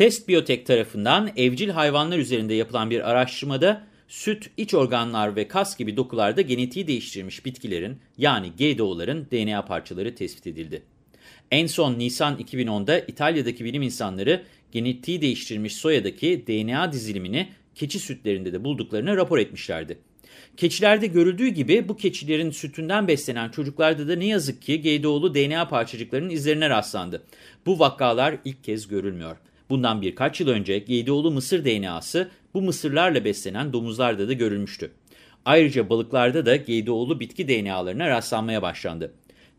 Test Biyotek tarafından evcil hayvanlar üzerinde yapılan bir araştırmada süt, iç organlar ve kas gibi dokularda genetiği değiştirilmiş bitkilerin yani GDO'ların DNA parçaları tespit edildi. En son Nisan 2010'da İtalya'daki bilim insanları genetiği değiştirilmiş soyadaki DNA dizilimini keçi sütlerinde de bulduklarını rapor etmişlerdi. Keçilerde görüldüğü gibi bu keçilerin sütünden beslenen çocuklarda da ne yazık ki GDO'lu DNA parçacıklarının izlerine rastlandı. Bu vakalar ilk kez görülmüyor. Bundan birkaç yıl önce GDO'lu mısır DNA'sı bu mısırlarla beslenen domuzlarda da görülmüştü. Ayrıca balıklarda da GDO'lu bitki DNA'larına rastlanmaya başlandı.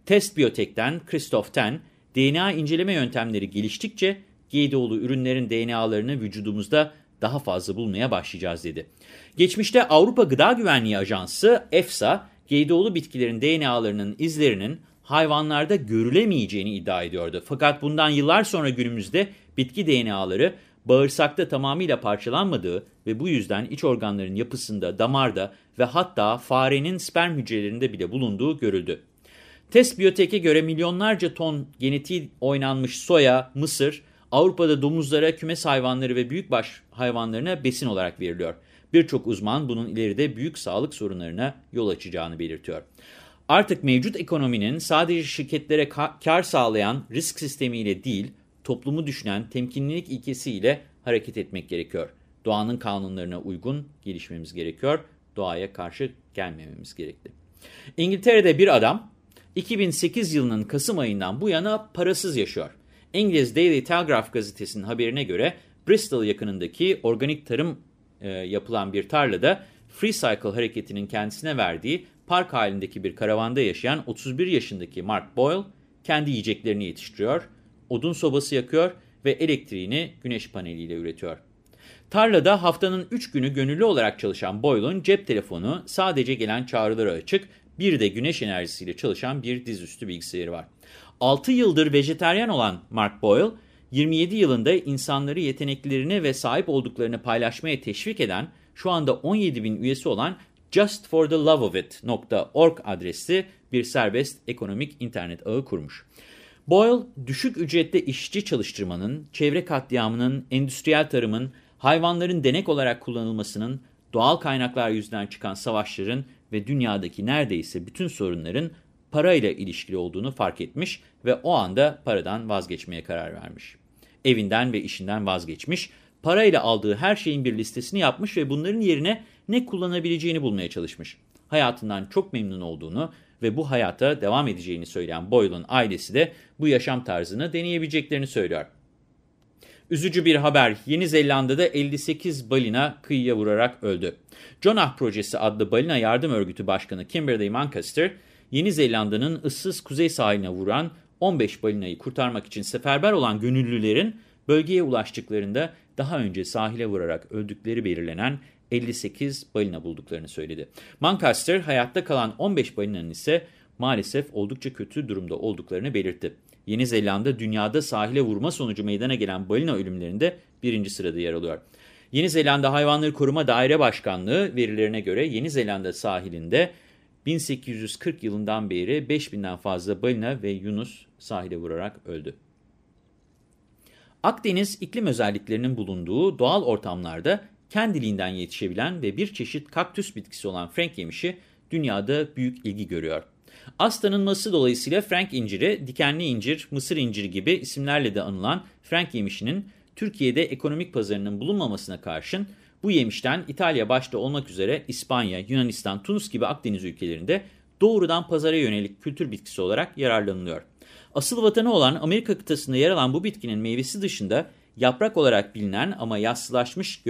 Test Biyotek'ten Christoph Ten, DNA inceleme yöntemleri geliştikçe GDO'lu ürünlerin DNA'larını vücudumuzda daha fazla bulmaya başlayacağız dedi. Geçmişte Avrupa Gıda Güvenliği Ajansı EFSA, GDO'lu bitkilerin DNA'larının izlerinin hayvanlarda görülemeyeceğini iddia ediyordu. Fakat bundan yıllar sonra günümüzde bitki DNA'ları bağırsakta tamamıyla parçalanmadığı ve bu yüzden iç organların yapısında, damarda ve hatta farenin sperm hücrelerinde bile bulunduğu görüldü. Test Biyotek'e göre milyonlarca ton genetiği oynanmış soya, mısır, Avrupa'da domuzlara, kümes hayvanları ve büyükbaş hayvanlarına besin olarak veriliyor. Birçok uzman bunun ileride büyük sağlık sorunlarına yol açacağını belirtiyor. Artık mevcut ekonominin sadece şirketlere kar sağlayan risk sistemiyle değil, toplumu düşünen temkinlilik ilkesiyle hareket etmek gerekiyor. Doğanın kanunlarına uygun gelişmemiz gerekiyor. Doğaya karşı gelmememiz gerekli. İngiltere'de bir adam 2008 yılının Kasım ayından bu yana parasız yaşıyor. İngiliz Daily Telegraph gazetesinin haberine göre Bristol yakınındaki organik tarım e, yapılan bir tarlada Free Cycle hareketinin kendisine verdiği park halindeki bir karavanda yaşayan 31 yaşındaki Mark Boyle kendi yiyeceklerini yetiştiriyor, odun sobası yakıyor ve elektriğini güneş paneliyle üretiyor. Tarlada haftanın 3 günü gönüllü olarak çalışan Boyle'un cep telefonu sadece gelen çağrıları açık, bir de güneş enerjisiyle çalışan bir dizüstü bilgisayarı var. 6 yıldır vejeteryan olan Mark Boyle, 27 yılında insanları yeteneklerini ve sahip olduklarını paylaşmaya teşvik eden, şu anda 17 bin üyesi olan justfortheloveofit.org adresli bir serbest ekonomik internet ağı kurmuş. Boyle, düşük ücretli işçi çalıştırmanın, çevre katliamının, endüstriyel tarımın, hayvanların denek olarak kullanılmasının, doğal kaynaklar yüzünden çıkan savaşların ve dünyadaki neredeyse bütün sorunların parayla ilişkili olduğunu fark etmiş ve o anda paradan vazgeçmeye karar vermiş. Evinden ve işinden vazgeçmiş, parayla aldığı her şeyin bir listesini yapmış ve bunların yerine ne kullanabileceğini bulmaya çalışmış. Hayatından çok memnun olduğunu ve bu hayata devam edeceğini söyleyen Boyle'un ailesi de bu yaşam tarzını deneyebileceklerini söylüyor. Üzücü bir haber. Yeni Zelanda'da 58 balina kıyıya vurarak öldü. Jonah Projesi adlı balina yardım örgütü başkanı Kimberley Manchester, Yeni Zelanda'nın ıssız kuzey sahiline vuran 15 balinayı kurtarmak için seferber olan gönüllülerin bölgeye ulaştıklarında daha önce sahile vurarak öldükleri belirlenen 58 balina bulduklarını söyledi. Manchester hayatta kalan 15 balinanın ise maalesef oldukça kötü durumda olduklarını belirtti. Yeni Zelanda dünyada sahile vurma sonucu meydana gelen balina ölümlerinde birinci sırada yer alıyor. Yeni Zelanda Hayvanları Koruma Daire Başkanlığı verilerine göre Yeni Zelanda sahilinde 1840 yılından beri 5000'den fazla balina ve yunus sahile vurarak öldü. Akdeniz iklim özelliklerinin bulunduğu doğal ortamlarda kendiliğinden yetişebilen ve bir çeşit kaktüs bitkisi olan frank yemişi dünyada büyük ilgi görüyor. Az tanınması dolayısıyla frank inciri, dikenli incir, mısır inciri gibi isimlerle de anılan frank yemişinin Türkiye'de ekonomik pazarının bulunmamasına karşın bu yemişten İtalya başta olmak üzere İspanya, Yunanistan, Tunus gibi Akdeniz ülkelerinde doğrudan pazara yönelik kültür bitkisi olarak yararlanılıyor. Asıl vatanı olan Amerika kıtasında yer alan bu bitkinin meyvesi dışında yaprak olarak bilinen ama yassılaşmış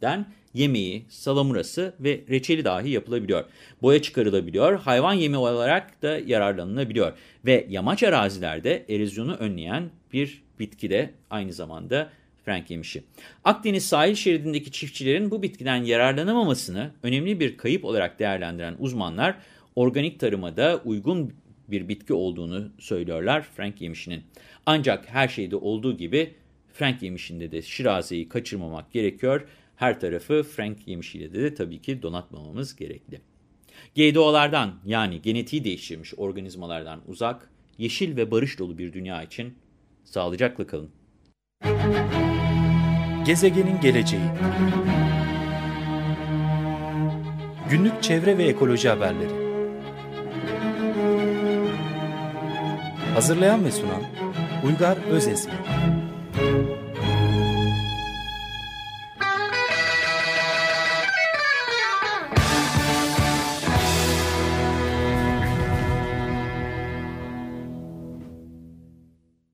gövdesinden yemeği, salamurası ve reçeli dahi yapılabiliyor. Boya çıkarılabiliyor, hayvan yemi olarak da yararlanılabiliyor. Ve yamaç arazilerde erozyonu önleyen bir bitki de aynı zamanda Frank yemişi. Akdeniz sahil şeridindeki çiftçilerin bu bitkiden yararlanamamasını önemli bir kayıp olarak değerlendiren uzmanlar organik tarıma da uygun bir bitki olduğunu söylüyorlar Frank yemişinin. Ancak her şeyde olduğu gibi Frank yemişinde de şirazeyi kaçırmamak gerekiyor. Her tarafı Frank yemişiyle de, tabii ki donatmamamız gerekli. GDO'lardan yani genetiği değiştirmiş organizmalardan uzak, yeşil ve barış dolu bir dünya için sağlıcakla kalın. Gezegenin geleceği Günlük çevre ve ekoloji haberleri Hazırlayan ve sunan Uygar Özesmi